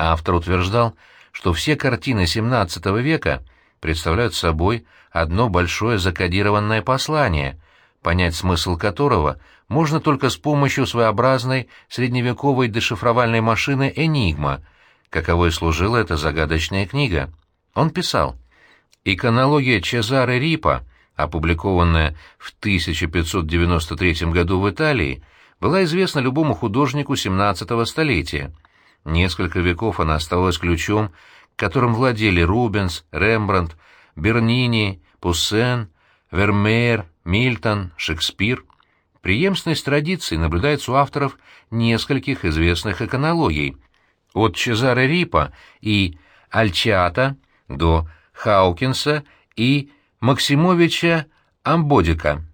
Автор утверждал, что все картины XVII века представляют собой одно большое закодированное послание, понять смысл которого можно только с помощью своеобразной средневековой дешифровальной машины «Энигма», каковой служила эта загадочная книга. Он писал «Иконология Чезаре Рипа, опубликованная в 1593 году в Италии, была известна любому художнику XVII столетия. Несколько веков она оставалась ключом, которым владели Рубенс, Рембрандт, Бернини, Пуссен, Вермеер, Мильтон, Шекспир. Преемственность традиций наблюдается у авторов нескольких известных иконологий, от Чезаре Рипа и Альчиата до Хаукинса и Максимовича Амбодика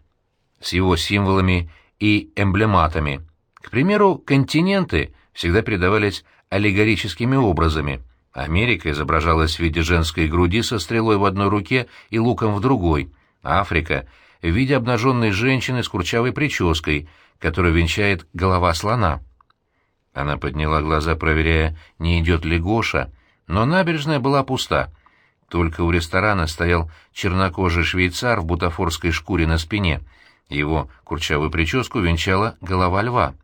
с его символами и эмблематами. К примеру, континенты всегда передавались аллегорическими образами. Америка изображалась в виде женской груди со стрелой в одной руке и луком в другой, Африка — в виде обнаженной женщины с курчавой прической, которую венчает голова слона. Она подняла глаза, проверяя, не идет ли Гоша, но набережная была пуста. Только у ресторана стоял чернокожий швейцар в бутафорской шкуре на спине. Его курчавую прическу венчала голова льва.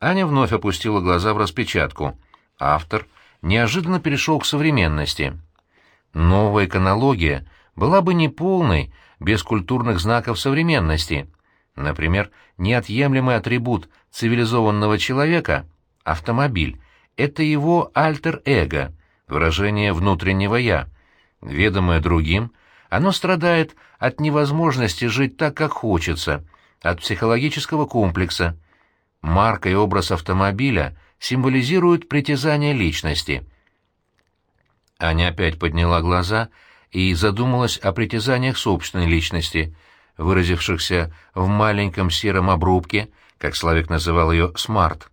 Аня вновь опустила глаза в распечатку. Автор неожиданно перешел к современности. Новая иконология была бы неполной без культурных знаков современности. Например, неотъемлемый атрибут цивилизованного человека — автомобиль — это его альтер-эго, выражение внутреннего «я». Ведомое другим, оно страдает от невозможности жить так, как хочется, от психологического комплекса. Марка и образ автомобиля символизируют притязание личности. Аня опять подняла глаза и задумалась о притязаниях собственной личности, выразившихся в маленьком сером обрубке, как Славик называл ее «смарт».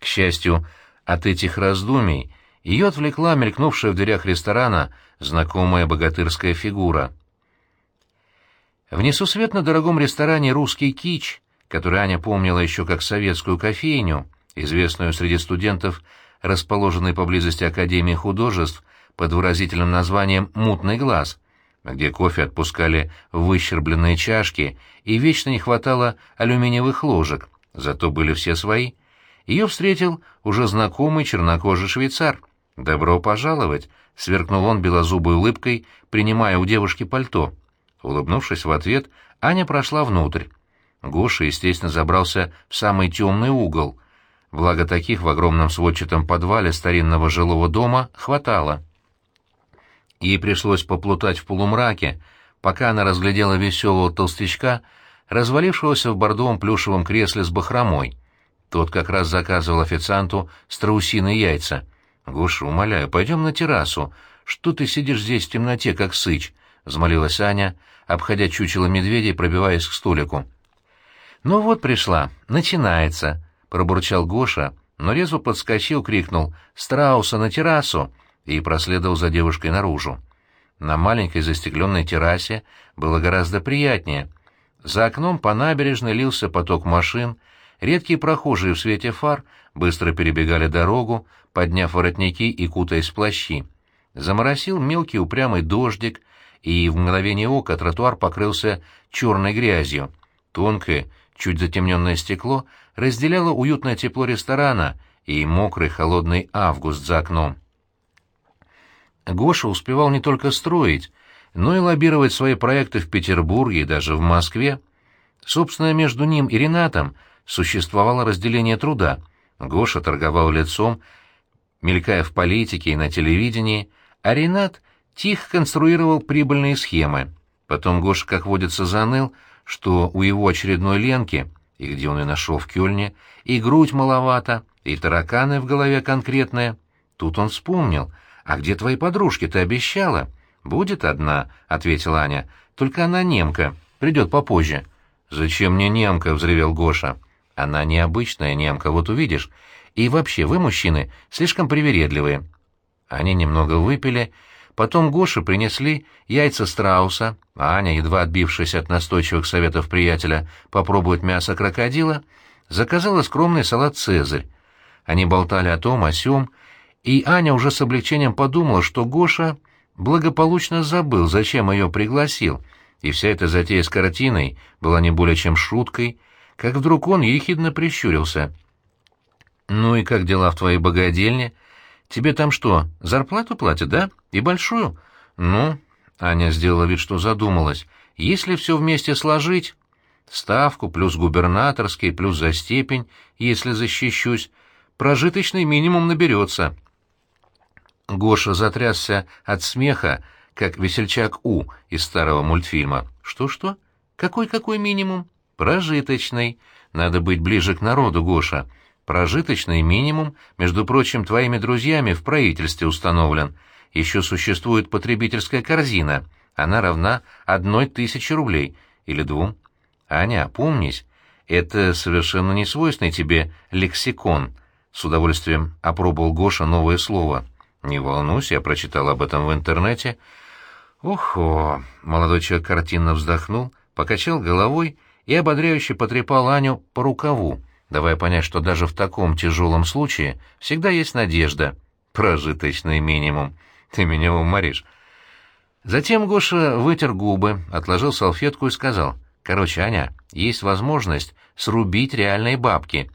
К счастью, от этих раздумий ее отвлекла мелькнувшая в дверях ресторана знакомая богатырская фигура. В несусветно дорогом ресторане «Русский кич», который Аня помнила еще как советскую кофейню, известную среди студентов, расположенной поблизости Академии художеств, под выразительным названием «мутный глаз», где кофе отпускали в выщербленные чашки и вечно не хватало алюминиевых ложек, зато были все свои. Ее встретил уже знакомый чернокожий швейцар. «Добро пожаловать!» — сверкнул он белозубой улыбкой, принимая у девушки пальто. Улыбнувшись в ответ, Аня прошла внутрь. Гоша, естественно, забрался в самый темный угол. Благо таких в огромном сводчатом подвале старинного жилого дома хватало. Ей пришлось поплутать в полумраке, пока она разглядела веселого толстячка, развалившегося в бордовом плюшевом кресле с бахромой. Тот как раз заказывал официанту страусиные яйца. «Гоша, умоляю, пойдем на террасу. Что ты сидишь здесь в темноте, как сыч?» — взмолилась Аня, обходя чучело медведя пробиваясь к столику. «Ну вот пришла. Начинается», — пробурчал Гоша, но резво подскочил, крикнул «Страуса на террасу!» и проследовал за девушкой наружу. На маленькой застекленной террасе было гораздо приятнее. За окном по набережной лился поток машин, редкие прохожие в свете фар быстро перебегали дорогу, подняв воротники и кутаясь в плащи. Заморосил мелкий упрямый дождик, и в мгновение ока тротуар покрылся черной грязью. Тонкое, чуть затемненное стекло разделяло уютное тепло ресторана и мокрый холодный август за окном. Гоша успевал не только строить, но и лоббировать свои проекты в Петербурге и даже в Москве. Собственно, между ним и Ренатом существовало разделение труда. Гоша торговал лицом, мелькая в политике и на телевидении, а Ренат тихо конструировал прибыльные схемы. Потом Гоша, как водится, заныл, что у его очередной Ленки, и где он и нашел в Кёльне, и грудь маловато, и тараканы в голове конкретные. Тут он вспомнил — «А где твои подружки, ты обещала?» «Будет одна», — ответила Аня. «Только она немка, придет попозже». «Зачем мне немка?» — взревел Гоша. «Она необычная немка, вот увидишь. И вообще, вы, мужчины, слишком привередливые». Они немного выпили, потом Гоше принесли яйца страуса, а Аня, едва отбившись от настойчивых советов приятеля попробовать мясо крокодила, заказала скромный салат «Цезарь». Они болтали о том, о сём, и Аня уже с облегчением подумала, что Гоша благополучно забыл, зачем ее пригласил, и вся эта затея с картиной была не более чем шуткой, как вдруг он ехидно прищурился. «Ну и как дела в твоей богадельне? Тебе там что, зарплату платят, да? И большую?» «Ну...» — Аня сделала вид, что задумалась. «Если все вместе сложить...» «Ставку плюс губернаторский, плюс за степень, если защищусь, прожиточный минимум наберется». Гоша затрясся от смеха, как весельчак У из старого мультфильма. «Что-что? Какой-какой минимум?» «Прожиточный. Надо быть ближе к народу, Гоша. Прожиточный минимум, между прочим, твоими друзьями в правительстве установлен. Еще существует потребительская корзина. Она равна одной тысяче рублей. Или двум. Аня, помнись, это совершенно не свойственный тебе лексикон». С удовольствием опробовал Гоша новое слово — «Не волнуйся, я прочитал об этом в интернете». «Охо!» — молодой человек картинно вздохнул, покачал головой и ободряюще потрепал Аню по рукаву, давая понять, что даже в таком тяжелом случае всегда есть надежда. Прожиточный минимум. Ты меня уморишь. Затем Гоша вытер губы, отложил салфетку и сказал, «Короче, Аня, есть возможность срубить реальные бабки».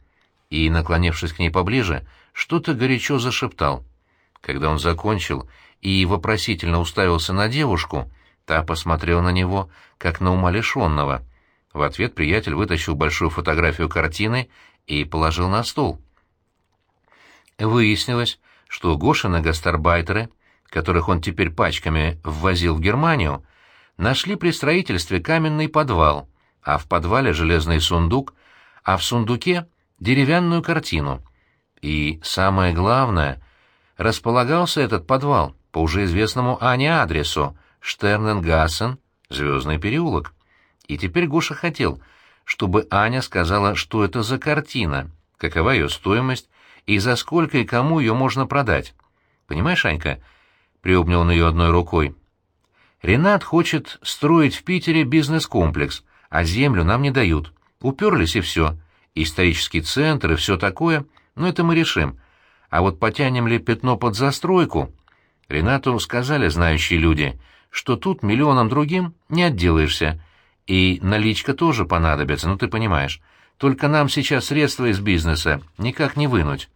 И, наклонившись к ней поближе, что-то горячо зашептал. Когда он закончил и вопросительно уставился на девушку, та посмотрела на него, как на умалишенного. В ответ приятель вытащил большую фотографию картины и положил на стол. Выяснилось, что Гошины гастарбайтеры, которых он теперь пачками ввозил в Германию, нашли при строительстве каменный подвал, а в подвале железный сундук, а в сундуке деревянную картину. И самое главное — располагался этот подвал по уже известному Ане адресу Штерненгассен, Звездный переулок. И теперь Гоша хотел, чтобы Аня сказала, что это за картина, какова ее стоимость и за сколько и кому ее можно продать. Понимаешь, Анька? Приобнял он ее одной рукой. Ренат хочет строить в Питере бизнес-комплекс, а землю нам не дают. Уперлись и все. Исторический центр и все такое, но это мы решим. А вот потянем ли пятно под застройку? Ренату сказали знающие люди, что тут миллионам другим не отделаешься. И наличка тоже понадобится, ну ты понимаешь. Только нам сейчас средства из бизнеса никак не вынуть.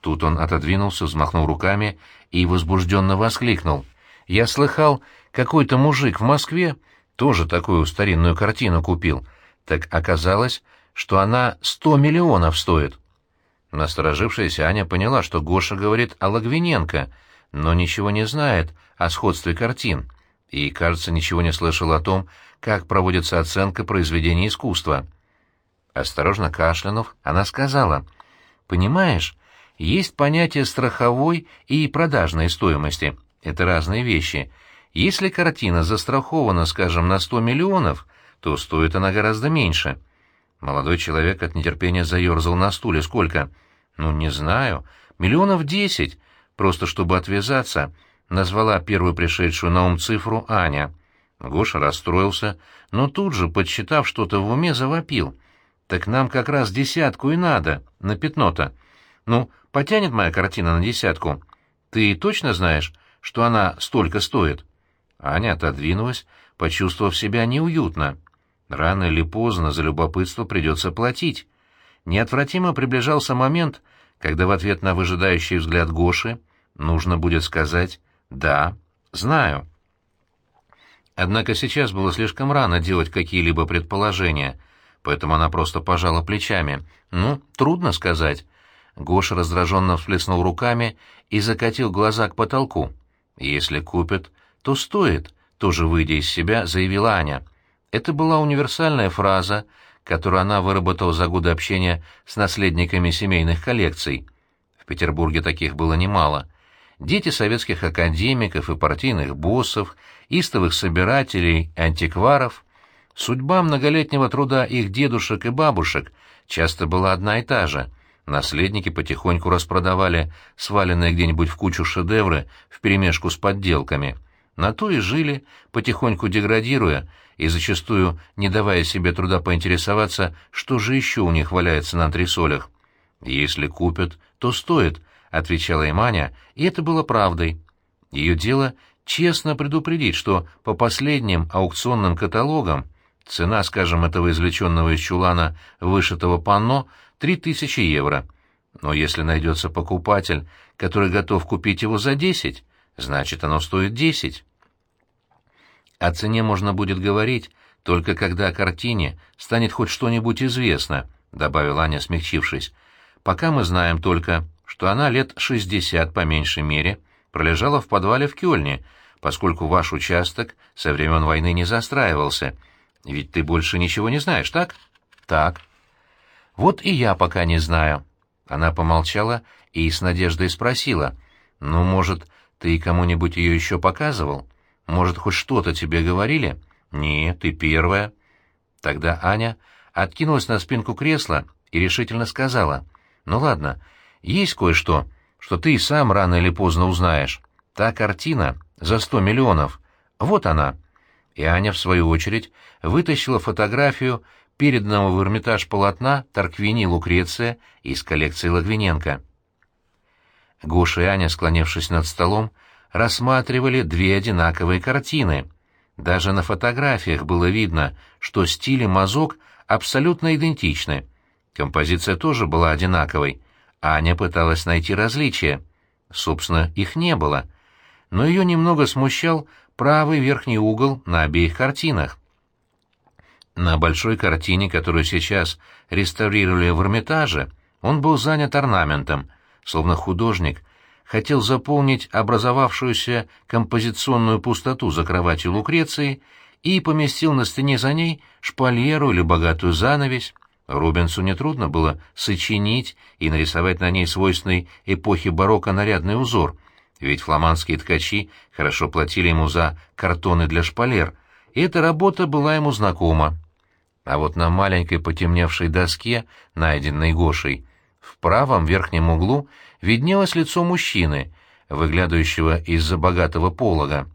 Тут он отодвинулся, взмахнул руками и возбужденно воскликнул. «Я слыхал, какой-то мужик в Москве тоже такую старинную картину купил. Так оказалось, что она сто миллионов стоит». Насторожившаяся Аня поняла, что Гоша говорит о Логвиненко, но ничего не знает о сходстве картин, и, кажется, ничего не слышала о том, как проводится оценка произведений искусства. Осторожно кашлянув, она сказала, «Понимаешь, есть понятие страховой и продажной стоимости. Это разные вещи. Если картина застрахована, скажем, на 100 миллионов, то стоит она гораздо меньше». Молодой человек от нетерпения заерзал на стуле. «Сколько?» «Ну, не знаю. Миллионов десять. Просто чтобы отвязаться», — назвала первую пришедшую на ум цифру Аня. Гоша расстроился, но тут же, подсчитав что-то в уме, завопил. «Так нам как раз десятку и надо, на пятно-то. Ну, потянет моя картина на десятку. Ты точно знаешь, что она столько стоит?» Аня отодвинулась, почувствовав себя неуютно. Рано или поздно за любопытство придется платить. Неотвратимо приближался момент, когда в ответ на выжидающий взгляд Гоши нужно будет сказать «да, знаю». Однако сейчас было слишком рано делать какие-либо предположения, поэтому она просто пожала плечами. «Ну, трудно сказать». Гоша раздраженно всплеснул руками и закатил глаза к потолку. «Если купят, то стоит», — тоже выйдя из себя, заявила Аня. Это была универсальная фраза, которую она выработала за годы общения с наследниками семейных коллекций. В Петербурге таких было немало. Дети советских академиков и партийных боссов, истовых собирателей, антикваров. Судьба многолетнего труда их дедушек и бабушек часто была одна и та же. Наследники потихоньку распродавали сваленные где-нибудь в кучу шедевры вперемешку с подделками. На то и жили, потихоньку деградируя, и зачастую не давая себе труда поинтересоваться, что же еще у них валяется на антресолях. Если купят, то стоит, отвечала им Аня, и это было правдой. Ее дело честно предупредить, что по последним аукционным каталогам цена, скажем, этого извлеченного из чулана вышитого панно — три тысячи евро. Но если найдется покупатель, который готов купить его за десять, значит, оно стоит десять. О цене можно будет говорить, только когда о картине станет хоть что-нибудь известно, — добавила Аня, смягчившись. Пока мы знаем только, что она лет шестьдесят по меньшей мере пролежала в подвале в Кёльне, поскольку ваш участок со времен войны не застраивался. Ведь ты больше ничего не знаешь, так? Так. Вот и я пока не знаю. Она помолчала и с надеждой спросила. Ну, может, ты кому-нибудь ее еще показывал? Может, хоть что-то тебе говорили? Нет, ты первая. Тогда Аня откинулась на спинку кресла и решительно сказала. Ну ладно, есть кое-что, что ты и сам рано или поздно узнаешь. Та картина за сто миллионов. Вот она. И Аня, в свою очередь, вытащила фотографию переданного в Эрмитаж полотна Тарквини Лукреция из коллекции Лагвиненко. Гоша и Аня, склонившись над столом, рассматривали две одинаковые картины. Даже на фотографиях было видно, что стиль и мазок абсолютно идентичны. Композиция тоже была одинаковой. Аня пыталась найти различия. Собственно, их не было. Но ее немного смущал правый верхний угол на обеих картинах. На большой картине, которую сейчас реставрировали в Эрмитаже, он был занят орнаментом, словно художник хотел заполнить образовавшуюся композиционную пустоту за кроватью Лукреции и поместил на стене за ней шпальеру или богатую занавесь. Рубенсу нетрудно было сочинить и нарисовать на ней свойственный эпохе барокко нарядный узор, ведь фламандские ткачи хорошо платили ему за картоны для шпалер, и эта работа была ему знакома. А вот на маленькой потемневшей доске, найденной Гошей, в правом верхнем углу виднелось лицо мужчины, выглядывающего из-за богатого полога.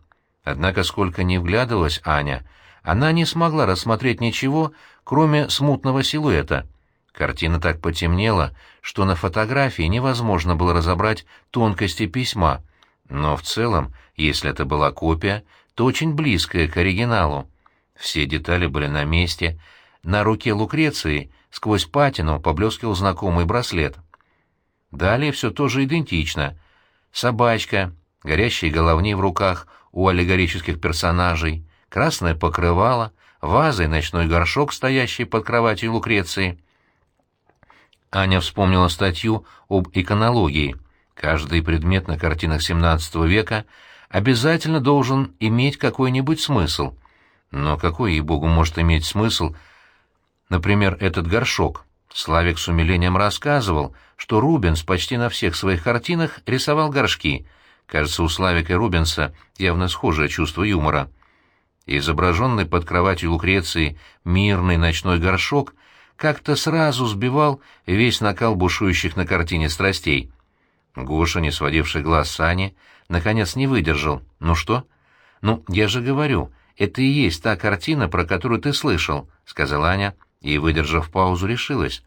Однако, сколько ни вглядывалась Аня, она не смогла рассмотреть ничего, кроме смутного силуэта. Картина так потемнела, что на фотографии невозможно было разобрать тонкости письма, но в целом, если это была копия, то очень близкая к оригиналу. Все детали были на месте. На руке Лукреции сквозь патину поблескивал знакомый браслет. Далее все тоже идентично. Собачка, горящие головни в руках у аллегорических персонажей, красное покрывало, ваза и ночной горшок, стоящий под кроватью Лукреции. Аня вспомнила статью об иконологии. Каждый предмет на картинах XVII века обязательно должен иметь какой-нибудь смысл. Но какой, ей-богу, может иметь смысл, например, этот горшок? Славик с умилением рассказывал, что Рубенс почти на всех своих картинах рисовал горшки. Кажется, у Славика и Рубенса явно схожее чувство юмора. Изображенный под кроватью Лукреции мирный ночной горшок как-то сразу сбивал весь накал бушующих на картине страстей. Гоша, не сводивший глаз Сани, наконец не выдержал. «Ну что?» «Ну, я же говорю, это и есть та картина, про которую ты слышал», — сказала Аня, и, выдержав паузу, решилась.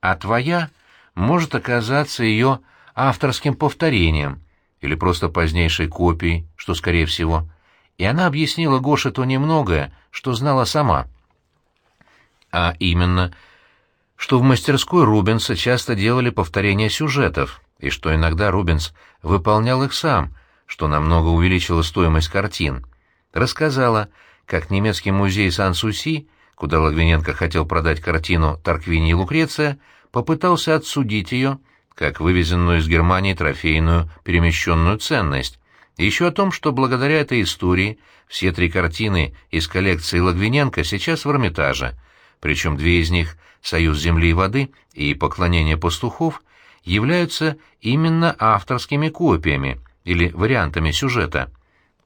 «А твоя может оказаться ее авторским повторением или просто позднейшей копией, что скорее всего» и она объяснила Гоше то немногое, что знала сама. А именно, что в мастерской Рубенса часто делали повторения сюжетов, и что иногда Рубенс выполнял их сам, что намного увеличило стоимость картин. Рассказала, как немецкий музей Сан-Суси, куда Лагвиненко хотел продать картину «Тарквини и Лукреция», попытался отсудить ее, как вывезенную из Германии трофейную перемещенную ценность, еще о том, что благодаря этой истории все три картины из коллекции Лагвиненко сейчас в Эрмитаже, причем две из них «Союз земли и воды» и «Поклонение пастухов» являются именно авторскими копиями или вариантами сюжета.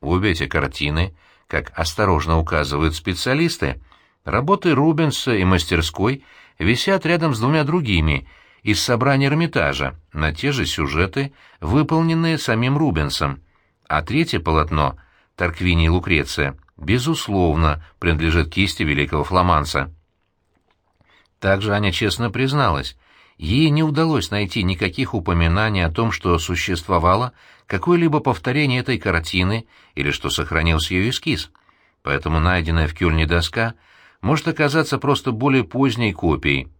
Обе эти картины, как осторожно указывают специалисты, работы Рубенса и мастерской висят рядом с двумя другими из собрания Эрмитажа на те же сюжеты, выполненные самим Рубенсом – а третье полотно «Тарквини и Лукреция» безусловно принадлежит кисти великого фламанца. Также Аня честно призналась, ей не удалось найти никаких упоминаний о том, что существовало какое-либо повторение этой картины или что сохранился ее эскиз. Поэтому найденная в Кюльне доска может оказаться просто более поздней копией,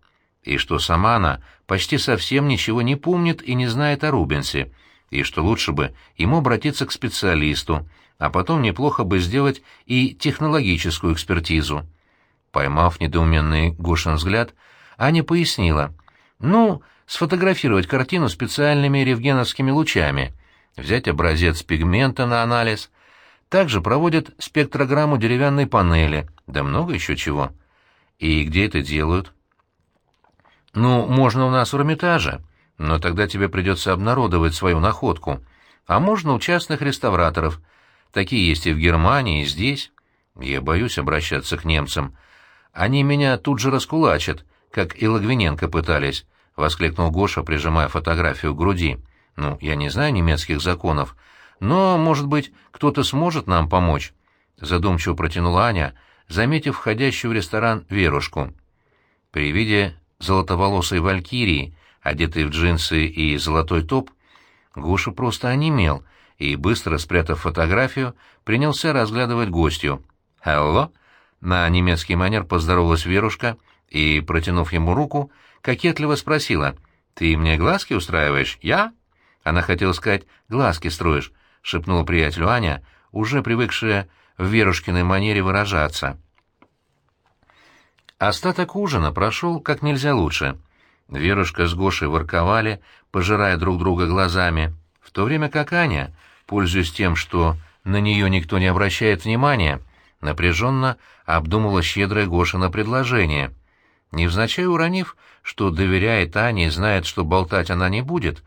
и что сама она почти совсем ничего не помнит и не знает о Рубенсе, и что лучше бы ему обратиться к специалисту, а потом неплохо бы сделать и технологическую экспертизу. Поймав недоуменный Гошин взгляд, Аня пояснила. «Ну, сфотографировать картину специальными рентгеновскими лучами, взять образец пигмента на анализ. Также проводят спектрограмму деревянной панели, да много еще чего. И где это делают?» «Ну, можно у нас в Эрмитаже, но тогда тебе придется обнародовать свою находку. А можно у частных реставраторов. Такие есть и в Германии, и здесь. Я боюсь обращаться к немцам». Они меня тут же раскулачат, как и Лагвиненко пытались, — воскликнул Гоша, прижимая фотографию к груди. Ну, я не знаю немецких законов, но, может быть, кто-то сможет нам помочь? Задумчиво протянула Аня, заметив входящую в ресторан Верушку. При виде золотоволосой валькирии, одетой в джинсы и золотой топ, Гоша просто онемел и, быстро спрятав фотографию, принялся разглядывать гостью. «Алло?» На немецкий манер поздоровалась Верушка и, протянув ему руку, кокетливо спросила, «Ты мне глазки устраиваешь? Я?» Она хотела сказать, «Глазки строишь», — шепнула приятелю Аня, уже привыкшая в Верушкиной манере выражаться. Остаток ужина прошел как нельзя лучше. Верушка с Гошей ворковали, пожирая друг друга глазами, в то время как Аня, пользуясь тем, что на нее никто не обращает внимания, — напряженно обдумывала щедрое Гошина предложение. Невзначай уронив, что доверяет Ане и знает, что болтать она не будет,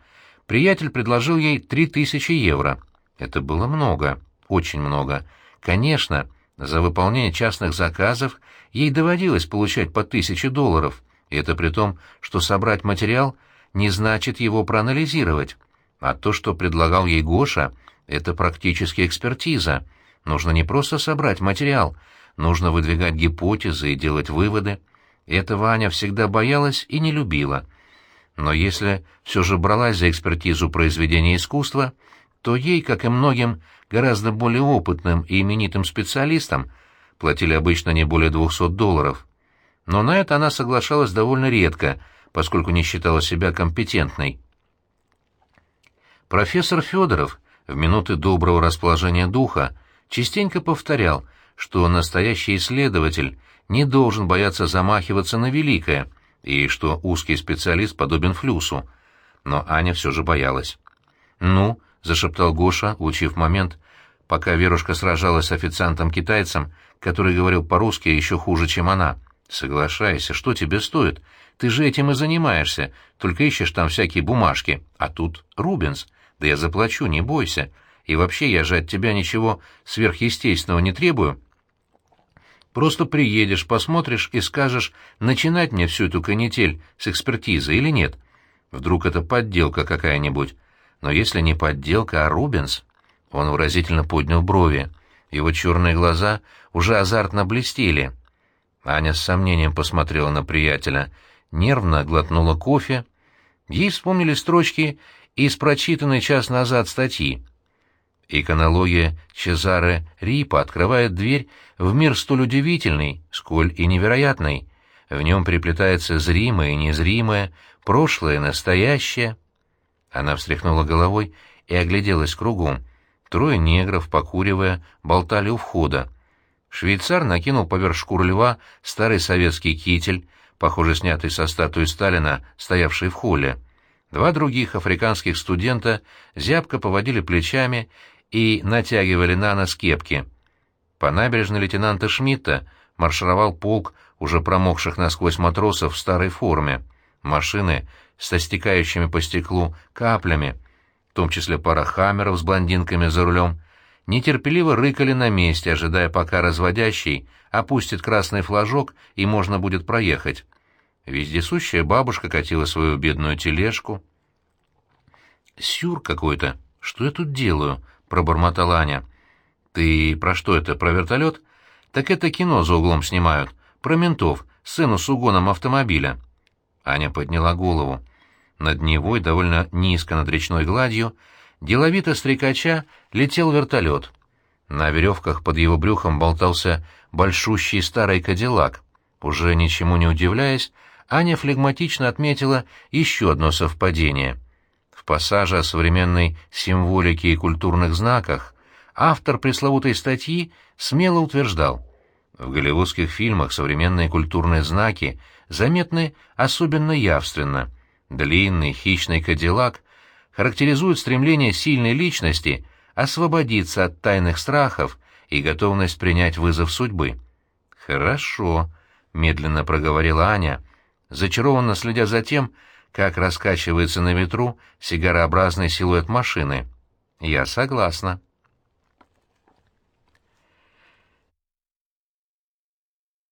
приятель предложил ей три тысячи евро. Это было много, очень много. Конечно, за выполнение частных заказов ей доводилось получать по тысяче долларов, и это при том, что собрать материал не значит его проанализировать. А то, что предлагал ей Гоша, это практически экспертиза — Нужно не просто собрать материал, нужно выдвигать гипотезы и делать выводы. Этого Аня всегда боялась и не любила. Но если все же бралась за экспертизу произведения искусства, то ей, как и многим гораздо более опытным и именитым специалистам, платили обычно не более 200 долларов. Но на это она соглашалась довольно редко, поскольку не считала себя компетентной. Профессор Федоров в минуты доброго расположения духа частенько повторял, что настоящий исследователь не должен бояться замахиваться на великое, и что узкий специалист подобен флюсу. Но Аня все же боялась. «Ну», — зашептал Гоша, улучив момент, пока Верушка сражалась с официантом-китайцем, который говорил по-русски еще хуже, чем она. «Соглашайся, что тебе стоит? Ты же этим и занимаешься, только ищешь там всякие бумажки. А тут Рубенс. Да я заплачу, не бойся. И вообще, я же от тебя ничего сверхъестественного не требую. Просто приедешь, посмотришь и скажешь, начинать мне всю эту канитель с экспертизы или нет. Вдруг это подделка какая-нибудь. Но если не подделка, а Рубенс... Он выразительно поднял брови. Его черные глаза уже азартно блестели. Аня с сомнением посмотрела на приятеля, нервно глотнула кофе. Ей вспомнили строчки из прочитанной час назад статьи. Иконология Чезаре Рипа открывает дверь в мир столь удивительный, сколь и невероятный. В нем приплетается зримое и незримое, прошлое и настоящее. Она встряхнула головой и огляделась кругом. Трое негров, покуривая, болтали у входа. Швейцар накинул поверх шкур льва старый советский китель, похоже, снятый со статуи Сталина, стоявшей в холле. Два других африканских студента зябко поводили плечами и натягивали на нос кепки. По набережной лейтенанта Шмидта маршировал полк уже промокших насквозь матросов в старой форме. Машины со стекающими по стеклу каплями, в том числе пара хаммеров с блондинками за рулем, нетерпеливо рыкали на месте, ожидая, пока разводящий опустит красный флажок и можно будет проехать. Вездесущая бабушка катила свою бедную тележку. «Сюр какой-то. Что я тут делаю?» — пробормотала Аня. «Ты про что это, про вертолет?» «Так это кино за углом снимают. Про ментов, сцену с угоном автомобиля». Аня подняла голову. Над Невой, довольно низко над речной гладью, деловито стрекача летел вертолет. На веревках под его брюхом болтался большущий старый кадиллак. Уже ничему не удивляясь, Аня флегматично отметила еще одно совпадение. В пассаже о современной символике и культурных знаках автор пресловутой статьи смело утверждал, в голливудских фильмах современные культурные знаки заметны особенно явственно. Длинный хищный кадиллак характеризует стремление сильной личности освободиться от тайных страхов и готовность принять вызов судьбы. «Хорошо», — медленно проговорила Аня, зачарованно следя за тем, как раскачивается на ветру сигарообразный силуэт машины. «Я согласна».